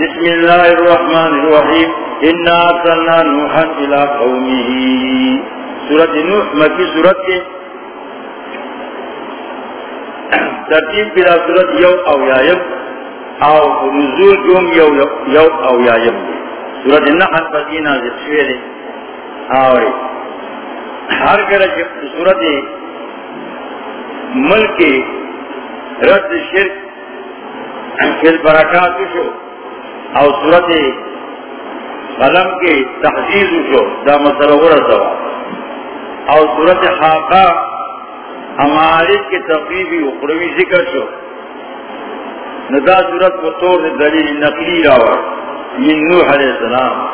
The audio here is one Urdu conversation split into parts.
بسم اللہ الرحمن الرحیم انا ارسلنا نوحا الى قومه. سورت نوح مکی سورت کے ترتیب بلا سورت یو او یایم او نزول جوم یو یو او یایم سورت نحل پکی نازل شوئے آوری ہر کرے سورت ملک رد شرک، فی البرکات شو. او صورت قلم کے تحجیز شو، دا مسلور سوا او صورت حاقہ ہمارے کے تقریبی اخروی ذکر شو. ندا صورت کو طور دلیل نقلی راوڑ. من نوح علیہ السلام.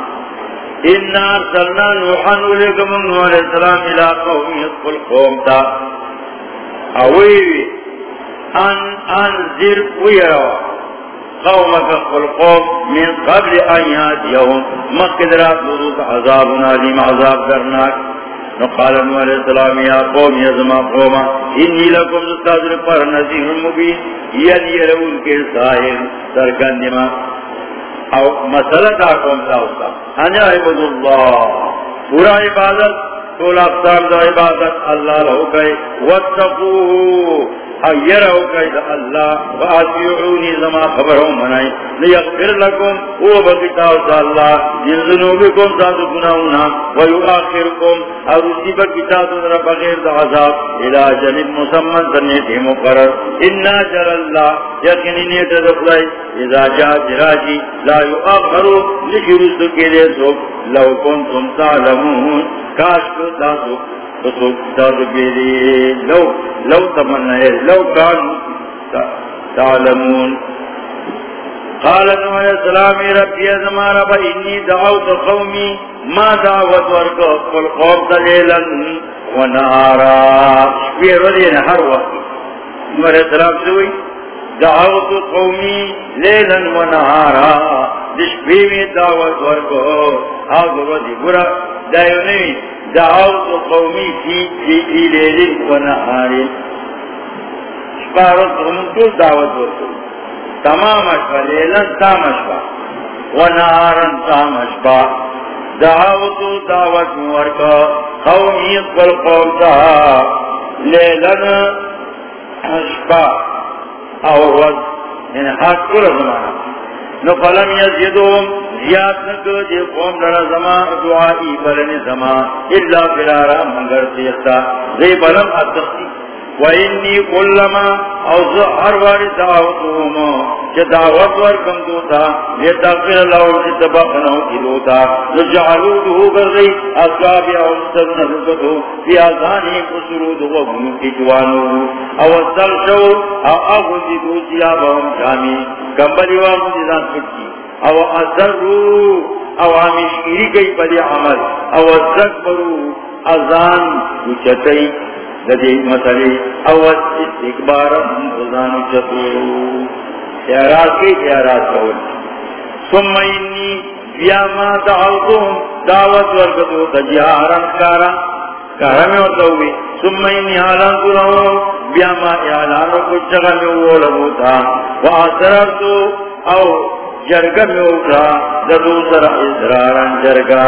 انا ارسلنا نوحا لکم نوح علیہ السلام الى قوم يدخل قوم تا اویوی ان، انذر ویروا قومك القوم من قبل ان ياتيهم. مقدرات وضوط عذاب نازم عذاب درناك نقال نوح علیہ السلام، یا قوم، یا زمان قوما انی لکم ستاذر پر نزیر مبین. یدی رون کے ساہر سرکن دما او مسئلہ تا قوم تا ہوتا انجا عبد اللہ. پورا عبادت طول اقسام دا عبادت اللہ رہو گئے واتقوه گئے دا اللہ وآتیعونی زمان خبروں منائی لیغفر لکم، او بکتاو دا اللہ جن ذنوبکم ساتو گناونا ویؤخرکم اروسی بکتاو در بغیر دا عذاب الہ جنب مسمن سنیتی مقرر۔ انا جل اللہ یقینی نیت دخلائی اذا جا جراجی لا یؤخرو لشرست کے لیے سوک لو کنتم تعلمون، کاش کو تاسو لو لو تمنا لو كانوا تعلمون۔ قال نوح علیہ السلام ربی ازمان رب انی دعوت قومی ما دعوت ورکو قل قوم دلیلا ونهارا شبیر ردی نهار وقت۔ نوح علیہ السلام سوئی دعوت قومی لیلا ونهارا دشبی میں دعوت ورکو، آگ ردی برا دائیو نوی، دعوت قومی فی فی فی لیل و نهار شپارت رمتو دعوت ورکو۔ تمام اشبا لیلن تام اشبا و نهارن تام اشبا دعوت دعوت ورکو، قومی قل قوم تا لیلن اشبا او رد یعنی حق کل زمانہ. نو فلم یزیدون زیاد نکو، دی قوم لڑا زمان، دعائی بلن زمان. اللہ فرارا منگر سیستا زی بلن اتختی وَإِنِّي قُلَّمَا او زہر واری دعوتوما چه دعوت ورکم دوتا لیتاقر اللہ جتبقنو کی دوتا۔ لجعلوده برغی اصابی او مستدن فی آزانی قصرود وغنو کی جوانو او اصل شو او اغنی دوتی آبهم شامی کمبلی واغنی دان سکی او اصل رو او عمیشگیری گئی پدی عمل۔ او اصل برو ازان اچتائی لدی مسئلے اول استقبار مزان چتو اعراض کی اعراض قول ثم انی بیا ما دعوتهم دعوت ورکتو تجیارن کارا کارا میں ہوتا ثم انی حالان کرو بیا ما اعلانو کچھ جگہ میں وہ لگو تھا وآسررتو او جرگا میں اٹھا ددو سر اسرارن جرگا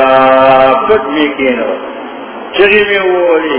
پت میں کینو۔ چگی میں وہ لے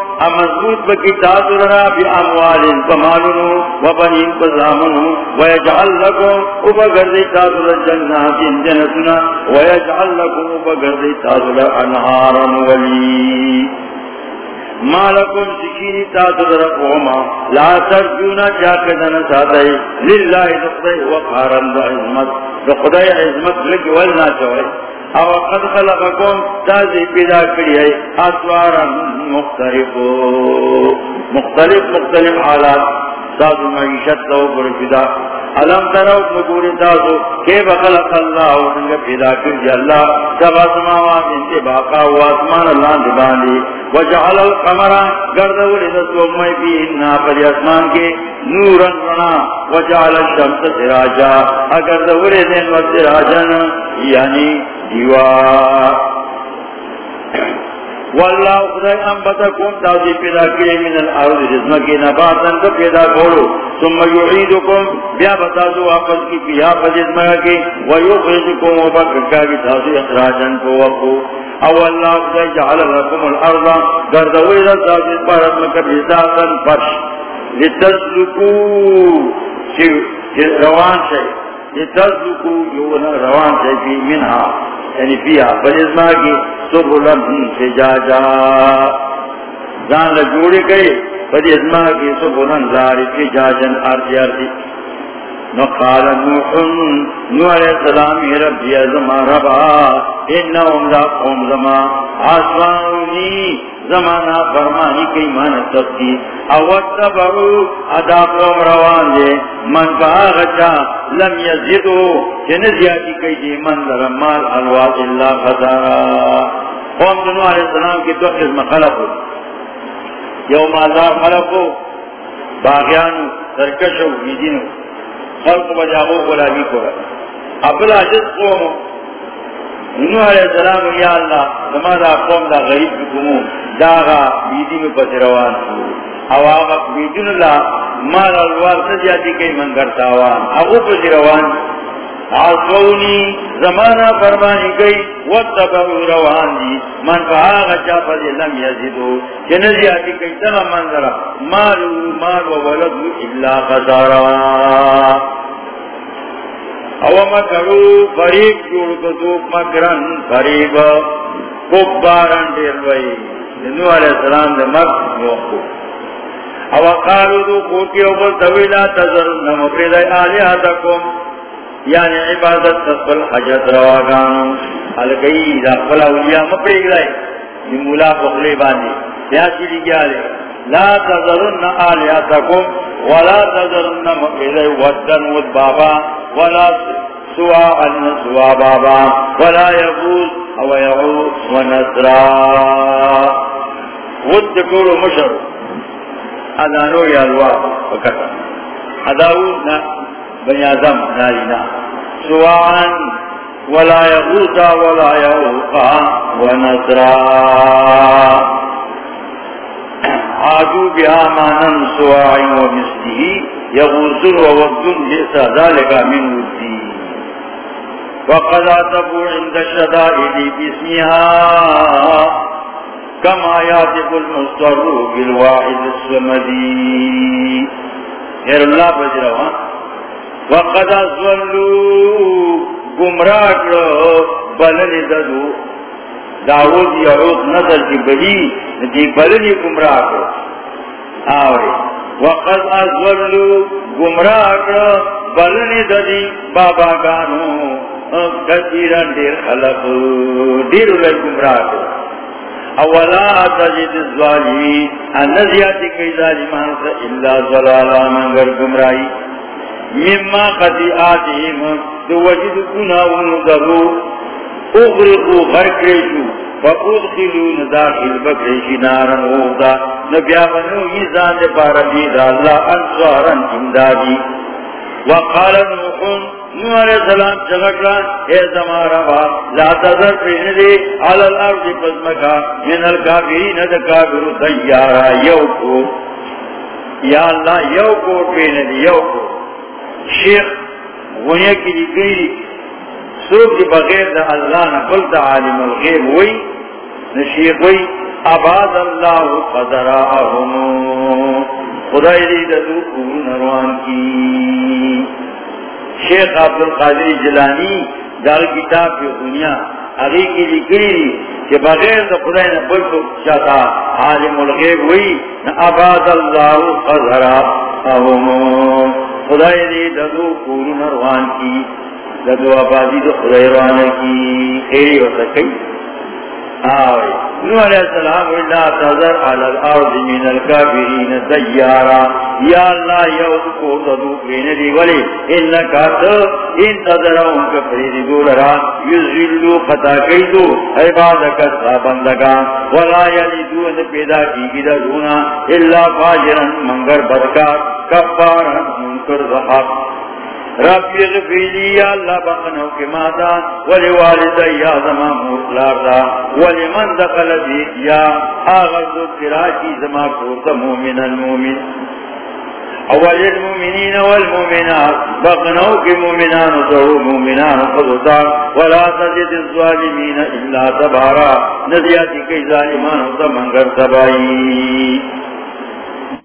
وَيُمْدِدُكُمْ امضبوط بکی تاثرنا بی اموال بمالنو و بنین بزامنو و یجعل لکم او بگردی تاثر جنات جنتنا و یجعل لکم او بگردی تاثر انہارا ولی ما لکم سکینی تاثر قوما لا ترجونا جاکدن ساتھائی للہ دخدائی وقارن دا عظمت دخدائی عظمت لکی ولنا چوئے او قد خلقکم تازی پیدا کری ہے اسوارا مختلف مختلف مختلف حالات. ساز معیشت لو پر پیدا. علم ترو نگوری تاسو کہ بخلق اللہ ونگا پیدا کر جی اللہ. سبا سماوات انتے باقا ہوا اسمان اللہ دبانی وجعل القمر گردولی دسو مئی پی انہا پر اسمان کے نورا رنا. وجعل الشمس سراجا. اگردولی دن و سراجا یعنی دیوار واللہ خدای انبتکم تازی پیدا کرے من الارض جزمکی نباتن کو پیدا کرو ثم یعیدکم، بیا بتازو واپس کی بیا پجزمکی ویخرجکم وبکرکا کی تازی اخراجن کو وقو او اللہ خدای جعل لکم الارض گردوی دا تازی پارت مکبی ذاتن فرش. لتسلکو روان شئی. لتسلکو یونا روان شئی فی منہا. یعنی پیا بلزما کی سبلن سے جا جا جان جوڑے گئے بلزما کی سبلن لاری سے جا جن آرتی آرتی نقال نوح نوح علیہ السلام ربی ازما ربا. انہم لا قوم زما. آسوان آسوانی زمانہ فرمانی کی مانتت کی۔ اوت تبرو ادا قوم روان دے۔ من کہا غچا لم یزیدو جن زیادی کئی دی، من لرمال الواد اللہ خزارا قوم دنو علیہ السلام کی دو قسم خلقو یوم آزار خلقو باغیانو سرکشو بیدینو خلق بجاغو غلابی کو ابلا جس قوم نوح علیہ السلام یا اللہ، زمانہ قوم دا غریب بکمو داغا بیدی میں پس روان او آغا بیدن اللہ مال الوار سجاتی کئی من کرتا وان اگو پس روان آسونی زمانہ فرمانی گئی واتبعو روان دی. من فا آغا چا پس لم یزیدو جنزیاتی کئی تنا منظر مالو، مال و ولدو اللہ خسارا. او مکرو فریق جوڑ کتو مکرن فریق کبارن دیر وئی نو علیہ السلام دے مکہ موقو او قالو دو کوٹی او بل طویلا تذرن مفرد آلیاتکم یعنی عبادت تقبل حجت رواگانو حلقی دا قبل اولیاء مفرد گئے یہ مولا بخلی باندی یا چیلی گیا لے لا تذرن آلیاتکم ولا تذرن مفرد ودن ود بابا. ولا سوا ان سوا بابا ولا يغوز او يغوز ونسرا ود کولو مشر. ادانو یا الوا وکتا اداو نا بنی آدم نارینا سوان ولا یغوتا ولا یغوقا ونسرا عادو بها مانن سواعی و مثلی یغوزن و وقتن جیسا ذالکا من ودی وقد آتبو عند الشدائد بسمها كما يعتق المستر بالواحد السمدي غير الله بجروا وقد أزولوا گمراہ بلل ددو داود یعود نظر کی بلی دی بللی گمراہ آوری. وقد ازولو گمراہ بلل ددی بابا گانو کثیران دیر خلق، دیر لگ گمراہ اولا تجد الظالمی، انزیاتی کئی ظالمان سا اللہ ظلالا منگر گمرائی مما قدی آتیم دو وجد کناون درو اغرقو غرکریشو فادخلو نداخل بکریشی نارن اوغدا نبیا بنو میزان دے پارا دا اللہ انصارا امدادی وقال نوحون نو علیہ السلام چگٹلا اے زمارا با، لا تذر پرین دے علی الارض پزمکا من الکافرین دکابر دیارا یو کو یا اللہ یو کو پرین دے یو کو شیخ غنیہ کی دی سوک دی بغیر دا اللہ نقل دا عالم الغیب ہوئی۔ نشیخ ہوئی عباد اللہ قدرآہم خدای دی دو قرون روان کی۔ شیخ عبد القادر جلانی دار کتاب کی دنیا ابھی کی لکھی کہ بغیر تو خدا نے بل کو چاہتا عالم الغیب ہوئی نہ آباد اللہ قذرا خدا نے ددو پور روان کی ددو آبادی تو خدا روان کی۔ خیری ہو سکی آئے نو علیہ السلام اللہ تذر علی الارض من الكافرین دیارا یا اللہ یود کو تدو بین دی ولی۔ انکا تا انتظرہم کفرید دولرا یزلو قطع کیدو۔ عبادکت بندگان۔ ولا یلیدو ان پیدا کی گی دونا اللہ فاجرن، منگر بدکار، کفارن، منکر زحق رب اغفیلی یا اللہ بخنو کے مادا ولی والد یا زمان مطلار دا، ولی من دخل بیت یا آغاز و کراشی زمان کورتا مومن المومن. اولی المومنین والمومنات بخنو کے مومنان و مومنان خضوتا ولا تجد الظالمین الا تبارا ندیاتی کئی ظالمان و منگر تبائی